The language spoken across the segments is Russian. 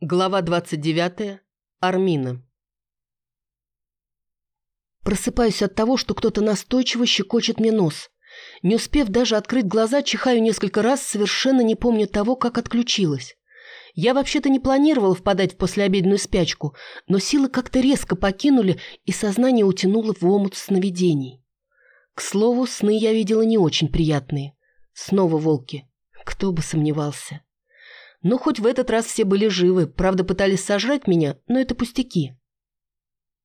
Глава 29. Армина. Просыпаюсь от того, что кто-то настойчиво щекочет мне нос. Не успев даже открыть глаза, чихаю несколько раз, совершенно не помню того, как отключилась. Я вообще-то не планировала впадать в послеобеденную спячку, но силы как-то резко покинули, и сознание утянуло в омут сновидений. К слову, сны я видела не очень приятные. Снова волки. Кто бы сомневался. Ну, хоть в этот раз все были живы, правда, пытались сожрать меня, но это пустяки.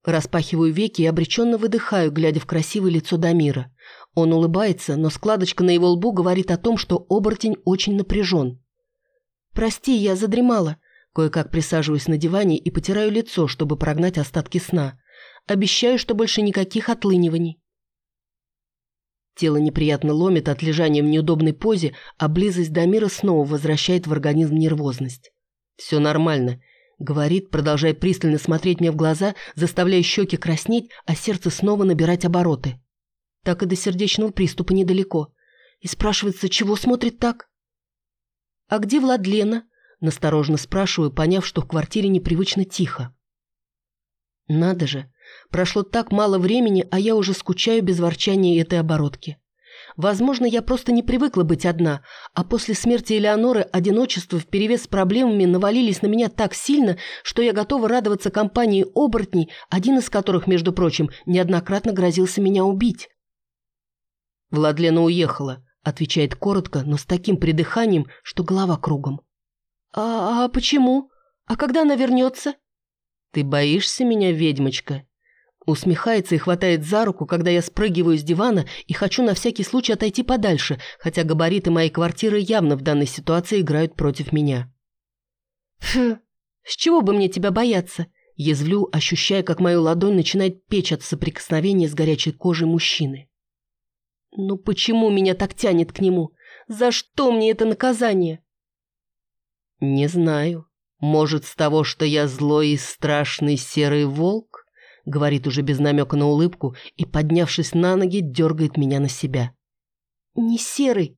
Распахиваю веки и обреченно выдыхаю, глядя в красивое лицо Дамира. Он улыбается, но складочка на его лбу говорит о том, что оборотень очень напряжен. «Прости, я задремала». Кое-как присаживаюсь на диване и потираю лицо, чтобы прогнать остатки сна. Обещаю, что больше никаких отлыниваний. Тело неприятно ломит от лежания в неудобной позе, а близость Дамира снова возвращает в организм нервозность. «Все нормально», — говорит, продолжая пристально смотреть мне в глаза, заставляя щеки краснеть, а сердце снова набирать обороты. Так и до сердечного приступа недалеко. И спрашивается, чего смотрит так? «А где Владлена?» — настороженно спрашиваю, поняв, что в квартире непривычно тихо. «Надо же, Прошло так мало времени, а я уже скучаю без ворчания этой оборотки. Возможно, я просто не привыкла быть одна, а после смерти Элеоноры одиночество вперевес с проблемами навалились на меня так сильно, что я готова радоваться компании оборотней, один из которых, между прочим, неоднократно грозился меня убить. «Владлена уехала», — отвечает коротко, но с таким придыханием, что голова кругом. «А, а почему? А когда она вернется?» «Ты боишься меня, ведьмочка?» Усмехается и хватает за руку, когда я спрыгиваю с дивана и хочу на всякий случай отойти подальше, хотя габариты моей квартиры явно в данной ситуации играют против меня. «Фу, с чего бы мне тебя бояться?» Язвлю, ощущая, как мою ладонь начинает печь от соприкосновения с горячей кожей мужчины. «Ну почему меня так тянет к нему? За что мне это наказание?» «Не знаю. Может, с того, что я злой и страшный серый волк?» Говорит уже без намека на улыбку и, поднявшись на ноги, дергает меня на себя. «Не серый!»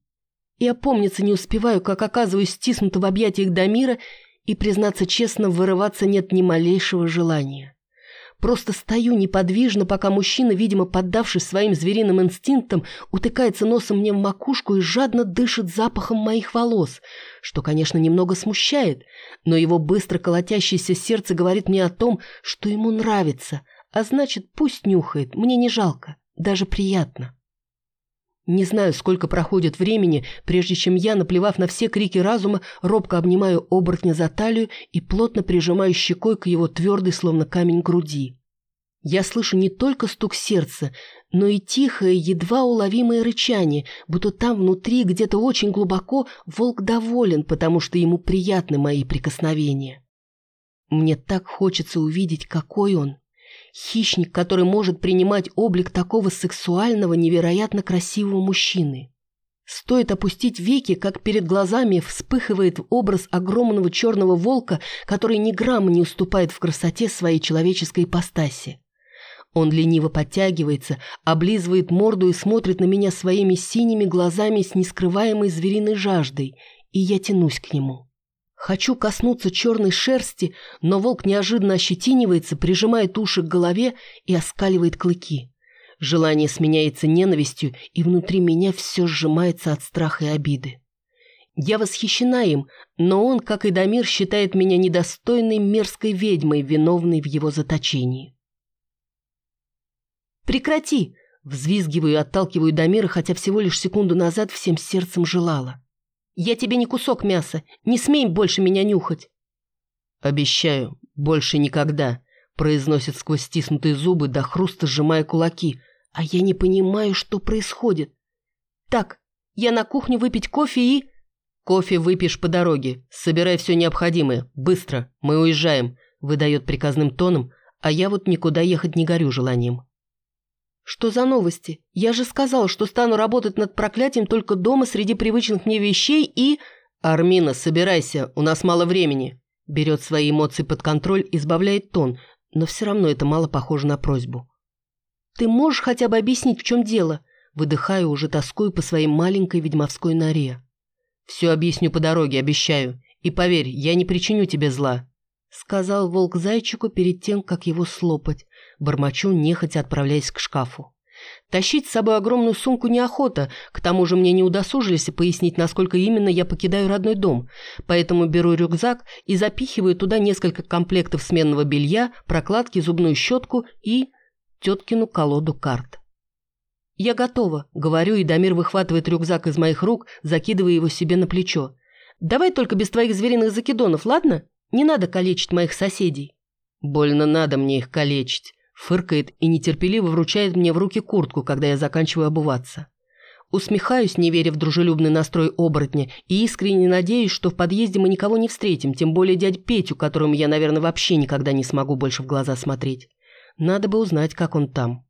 И опомниться не успеваю, как оказываюсь стиснута в объятиях Дамира, и, признаться честно, вырываться нет ни малейшего желания. Просто стою неподвижно, пока мужчина, видимо, поддавшись своим звериным инстинктам, утыкается носом мне в макушку и жадно дышит запахом моих волос, что, конечно, немного смущает, но его быстро колотящееся сердце говорит мне о том, что ему нравится, а значит, пусть нюхает, мне не жалко, даже приятно. Не знаю, сколько проходит времени, прежде чем я, наплевав на все крики разума, робко обнимаю оборотня за талию и плотно прижимаю щекой к его твердой, словно камень груди. Я слышу не только стук сердца, но и тихое, едва уловимое рычание, будто там внутри, где-то очень глубоко, волк доволен, потому что ему приятны мои прикосновения. Мне так хочется увидеть, какой он, Хищник, который может принимать облик такого сексуального, невероятно красивого мужчины. Стоит опустить веки, как перед глазами вспыхивает образ огромного черного волка, который ни грамма не уступает в красоте своей человеческой ипостаси. Он лениво подтягивается, облизывает морду и смотрит на меня своими синими глазами с нескрываемой звериной жаждой, и я тянусь к нему. Хочу коснуться черной шерсти, но волк неожиданно ощетинивается, прижимает уши к голове и оскаливает клыки. Желание сменяется ненавистью, и внутри меня все сжимается от страха и обиды. Я восхищена им, но он, как и Дамир, считает меня недостойной мерзкой ведьмой, виновной в его заточении. «Прекрати!» – взвизгиваю и отталкиваю Дамира, хотя всего лишь секунду назад всем сердцем желала. Я тебе не кусок мяса. Не смей больше меня нюхать. Обещаю, больше никогда, произносит сквозь стиснутые зубы до хруста, сжимая кулаки. А я не понимаю, что происходит. Так, я на кухню выпить кофе и... Кофе выпьешь по дороге. Собирай все необходимое. Быстро. Мы уезжаем. Выдает приказным тоном, а я вот никуда ехать не горю желанием. «Что за новости? Я же сказал, что стану работать над проклятием только дома среди привычных мне вещей и...» «Армина, собирайся, у нас мало времени». Берет свои эмоции под контроль, избавляет тон, но все равно это мало похоже на просьбу. «Ты можешь хотя бы объяснить, в чем дело?» Выдыхаю, уже тоскую по своей маленькой ведьмовской норе. «Все объясню по дороге, обещаю. И поверь, я не причиню тебе зла». сказал волк зайчику перед тем, как его слопать. Бормочу, нехотя отправляясь к шкафу. Тащить с собой огромную сумку неохота, к тому же мне не удосужились пояснить, насколько именно я покидаю родной дом, поэтому беру рюкзак и запихиваю туда несколько комплектов сменного белья, прокладки, зубную щетку и теткину колоду карт. «Я готова», — говорю, и Дамир выхватывает рюкзак из моих рук, закидывая его себе на плечо. «Давай только без твоих звериных закидонов, ладно? Не надо калечить моих соседей». «Больно надо мне их калечить», Фыркает и нетерпеливо вручает мне в руки куртку, когда я заканчиваю обуваться. Усмехаюсь, не веря в дружелюбный настрой оборотня, и искренне надеюсь, что в подъезде мы никого не встретим, тем более дядь Петю, которому я, наверное, вообще никогда не смогу больше в глаза смотреть. Надо бы узнать, как он там.